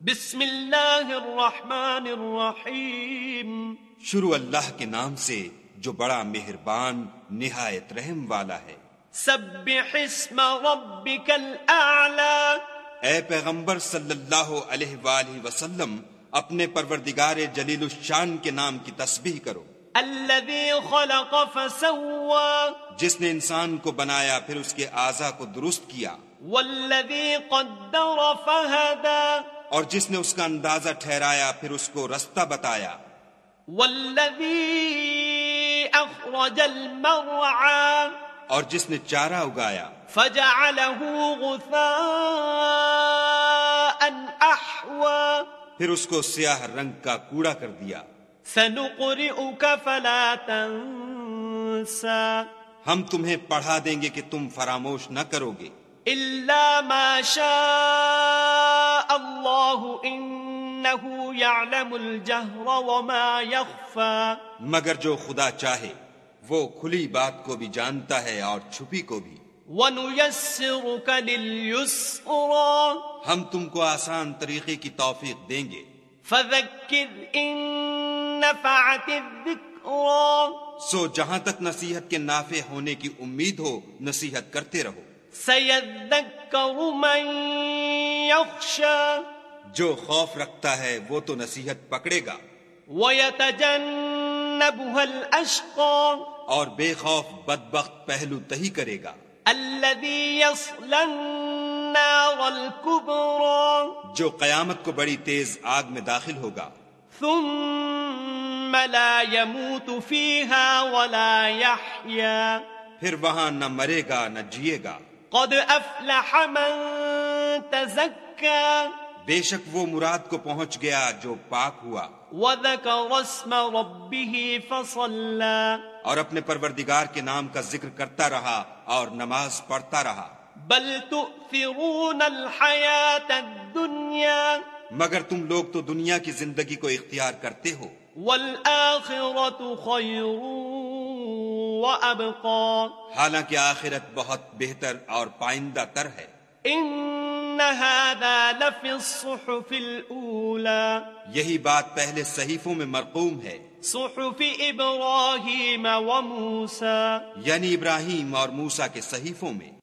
بسم اللہ الرحمن الرحیم۔ شروع اللہ کے نام سے جو بڑا مہربان نہایت رحم والا ہے۔ سبح اسم ربک الاعلی۔ اے پیغمبر صلی اللہ علیہ وآلہ وسلم اپنے پروردگار جلیل الشان کے نام کی تسبیح کرو۔ الذي خلق فسوى جس نے انسان کو بنایا پھر اس کے اعضا کو درست کیا۔ والذي قدر فهدى اور جس نے اس کا اندازہ ٹھہرایا پھر اس کو رستہ بتایا۔ والذي اخرج المرعى اور جس نے چارہ اگایا۔ فجعله غثاء احوى پھر اس کو سیاہ رنگ کا کوڑا کر دیا۔ سنقرئك فلا تنسى ہم تمہیں پڑھا دیں گے کہ تم فراموش نہ کرو گے۔ إلا ما شاء الله إنه يعلم الجهر وما يخفى۔ مگر جو خدا چاہے وہ کھلی بات کو بھی جانتا ہے اور چھپی کو بھی۔ ونيسرك لليسرى۔ ہم تم کو آسان طریقے کی توفیق دیں گے۔ فذكر إن نفعت الذكرى۔ سو جہاں تک نصیحت کے نافع ہونے کی امید ہو نصیحت کرتے رہو۔ سيذكر من يخشى جو خوف رکھتا ہے وہ تو نصیحت پکڑے گا۔ ويتجنبها الأشقى اور بے خوف بدبخت پہلو تہی کرے گا۔ الذي يصلى النار الكبرى جو قیامت کو بڑی تیز آگ میں داخل ہوگا۔ ثم لا يموت فيها ولا يحيا پھر وہاں نہ مرے گا نہ جیے گا۔ قد افلح من تزكى بے شک وہ مراد کو پہنچ گیا جو پاک ہوا۔ وذكر اسم ربه فصلى اور اپنے پروردگار کے نام کا ذکر کرتا رہا اور نماز پڑھتا رہا۔ بل تؤثرون الحياة الدنيا مگر تم لوگ تو دنیا کی زندگی کو اختیار کرتے ہو۔ والآخرة خير وأبقى حالانکہ آخرت بہت بہتر اور پائندہ تر ہے۔ إن هذا لفي الصحف الأولى یہی بات پہلے صحیفوں میں مرقوم ہے۔ صحف إبراهيم وموسى یعنی ابراہیم اور موسا کے صحیفوں میں۔